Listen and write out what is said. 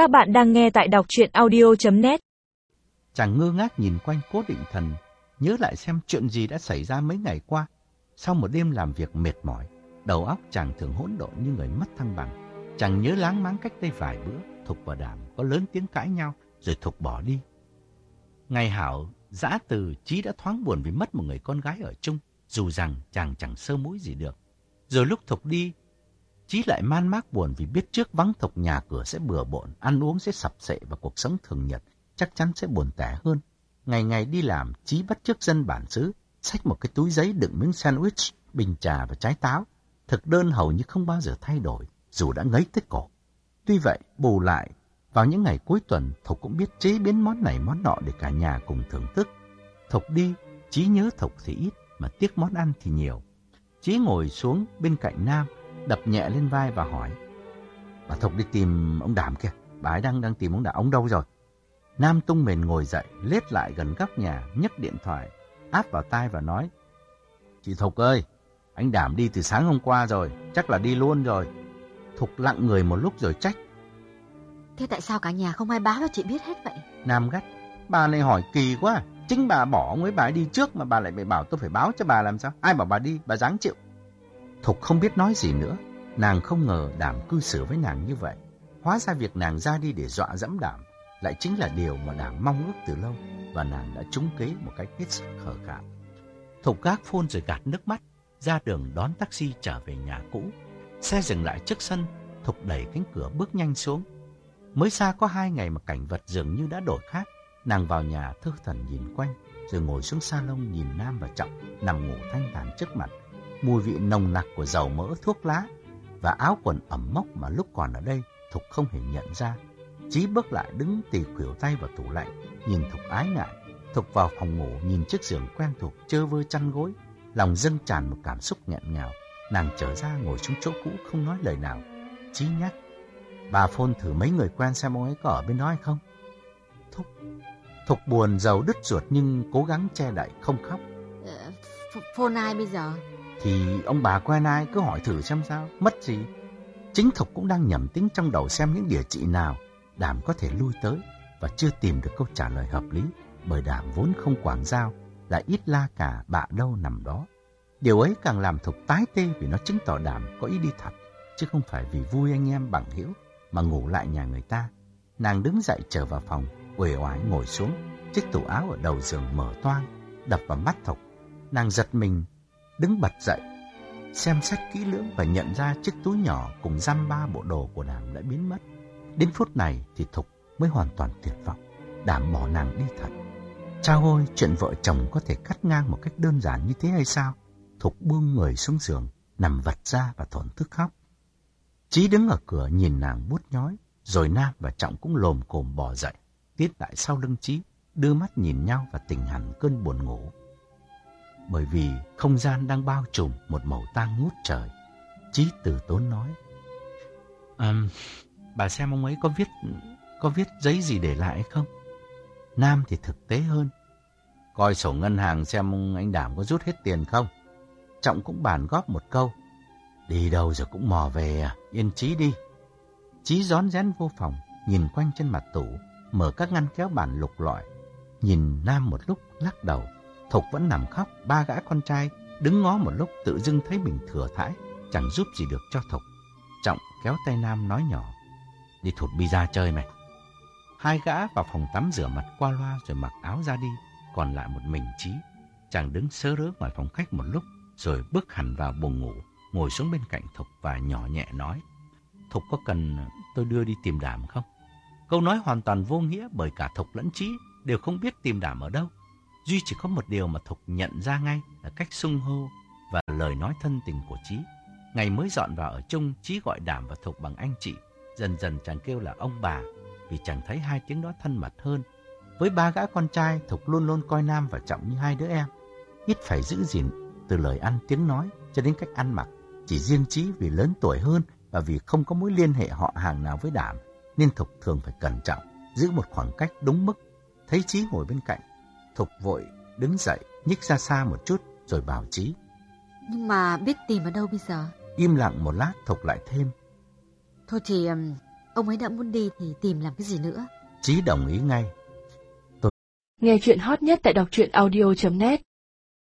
Các bạn đang nghe tại đọc chuyện audio.net Chàng ngơ ngác nhìn quanh cố định thần, nhớ lại xem chuyện gì đã xảy ra mấy ngày qua. Sau một đêm làm việc mệt mỏi, đầu óc chàng thường hỗn độn như người mất thăng bằng. Chàng nhớ láng máng cách đây vài bữa, Thục và Đàm có lớn tiếng cãi nhau, rồi Thục bỏ đi. Ngày Hảo giã từ Chí đã thoáng buồn vì mất một người con gái ở chung, dù rằng chàng chẳng sơ mũi gì được. Rồi lúc Thục đi, Chí lại man mác buồn vì biết trước vắng Thục nhà cửa sẽ bừa bộn, ăn uống sẽ sập sệ và cuộc sống thường nhật chắc chắn sẽ buồn tẻ hơn. Ngày ngày đi làm, Chí bắt chước dân bản xứ, xách một cái túi giấy đựng miếng sandwich, bình trà và trái táo. Thực đơn hầu như không bao giờ thay đổi, dù đã ngấy tới cổ. Tuy vậy, bù lại, vào những ngày cuối tuần, Thục cũng biết chế biến món này món nọ để cả nhà cùng thưởng thức. Thục đi, Chí nhớ Thục thì ít, mà tiếc món ăn thì nhiều. Chí ngồi xuống bên cạnh Nam, đập nhẹ lên vai và hỏi. Bà Thục đi tìm ông Đàm kìa, bà ấy đang đang tìm ông Đàm, ông đâu rồi? Nam tung mền ngồi dậy, lết lại gần góc nhà, nhấc điện thoại, áp vào tai và nói. Chị Thục ơi, anh Đảm đi từ sáng hôm qua rồi, chắc là đi luôn rồi. Thục lặng người một lúc rồi trách. Thế tại sao cả nhà không ai báo cho chị biết hết vậy? Nam gắt, bà này hỏi kỳ quá, chính bà bỏ ông ấy bà ấy đi trước mà bà lại bị bảo tôi phải báo cho bà làm sao? Ai bảo bà đi, bà dáng chịu. Thục không biết nói gì nữa, nàng không ngờ Đảm cư xử với nàng như vậy. Hóa ra việc nàng ra đi để dọa dẫm Đảm lại chính là điều mà nàng mong ước từ lâu và nàng đã trúng kế một cách hết sức khờ khạo. Thục gác phôn rồi gạt nước mắt, ra đường đón taxi trở về nhà cũ. Xe dừng lại trước sân, Thục đẩy cánh cửa bước nhanh xuống. Mới xa có hai ngày mà cảnh vật dường như đã đổi khác. Nàng vào nhà thư thần nhìn quanh, rồi ngồi xuống salon nhìn Nam và Trọng nằm ngủ thanh thản trước mặt. Mùi vị nồng nặc của dầu mỡ thuốc lá và áo quần ẩm mốc mà lúc còn ở đây Thục không hề nhận ra. Chí bước lại đứng tì khuỷu tay vào tủ lạnh, nhìn Thục ái ngại. Thục vào phòng ngủ nhìn chiếc giường quen thuộc chơ vơ chăn gối, lòng dâng tràn một cảm xúc nghẹn ngào. Nàng trở ra ngồi xuống chỗ cũ không nói lời nào. Chí nhắc, bà phôn thử mấy người quen xem ông ấy có ở bên đó hay không. Thục, Thục buồn giàu đứt ruột nhưng cố gắng che đậy không khóc. Ờ, phôn ai bây giờ? Thì ông bà quen ai cứ hỏi thử xem sao, mất gì. Chính Thục cũng đang nhẩm tính trong đầu xem những địa chỉ nào Đảm có thể lui tới và chưa tìm được câu trả lời hợp lý bởi Đảm vốn không quảng giao, lại ít la cả bạ đâu nằm đó. Điều ấy càng làm Thục tái tê vì nó chứng tỏ Đảm có ý đi thật, chứ không phải vì vui anh em bằng hữu mà ngủ lại nhà người ta. Nàng đứng dậy trở vào phòng, uể oải ngồi xuống, chiếc tủ áo ở đầu giường mở toang, đập vào mắt Thục. Nàng giật mình, đứng bật dậy, xem xét kỹ lưỡng và nhận ra chiếc túi nhỏ cùng giam ba bộ đồ của nàng đã biến mất. Đến phút này thì Thục mới hoàn toàn tuyệt vọng, đảm bỏ nàng đi thật. Chao ôi, chuyện vợ chồng có thể cắt ngang một cách đơn giản như thế hay sao? Thục buông người xuống giường, nằm vật ra và thổn thức khóc. Chí đứng ở cửa nhìn nàng bút nhói, rồi Nam và Trọng cũng lồm cồm bò dậy, tiết lại sau lưng Chí, đưa mắt nhìn nhau và tỉnh hẳn cơn buồn ngủ. Bởi vì không gian đang bao trùm một màu tang ngút trời, Chí từ tốn nói. Um, Bà xem ông ấy có viết có viết giấy gì để lại không? Nam thì thực tế hơn. Coi sổ ngân hàng xem anh Đảm có rút hết tiền không? Trọng cũng bàn góp một câu. Đi đâu giờ cũng mò về à, yên trí đi. Chí rón rén vô phòng, nhìn quanh trên mặt tủ, mở các ngăn kéo bàn lục lọi. Nhìn Nam một lúc lắc đầu, Thục vẫn nằm khóc, ba gã con trai đứng ngó một lúc tự dưng thấy mình thừa thãi, chẳng giúp gì được cho Thục. Trọng kéo tay Nam nói nhỏ đi thụt pizza chơi mày. Hai gã vào phòng tắm rửa mặt qua loa rồi mặc áo ra đi, còn lại một mình Trí. Chàng đứng sớ rớ ngoài phòng khách một lúc, rồi bước hẳn vào buồng ngủ, ngồi xuống bên cạnh Thục và nhỏ nhẹ nói. Thục có cần tôi đưa đi tìm đảm không? Câu nói hoàn toàn vô nghĩa bởi cả Thục lẫn Trí đều không biết tìm đảm ở đâu. Duy chỉ có một điều mà Thục nhận ra ngay là cách sung hô và lời nói thân tình của Trí. Ngày mới dọn vào ở chung, Trí gọi đảm và Thục bằng anh chị Dần dần chàng kêu là ông bà vì chàng thấy hai tiếng đó thân mật hơn. Với ba gã con trai, Thục luôn luôn coi Nam và Trọng như hai đứa em. Ít phải giữ gìn từ lời ăn tiếng nói cho đến cách ăn mặc. Chỉ riêng trí vì lớn tuổi hơn và vì không có mối liên hệ họ hàng nào với Đảm, nên Thục thường phải cẩn trọng, giữ một khoảng cách đúng mức. Thấy Trí ngồi bên cạnh, Thục vội đứng dậy, nhích ra xa một chút rồi bảo Trí. Nhưng mà biết tìm ở đâu bây giờ? Im lặng một lát Thục lại thêm. Thôi thì Ông ấy đã muốn đi thì tìm làm cái gì nữa? Chí đồng ý ngay. Nghe chuyện hot nhất tại đọc truyện audio.net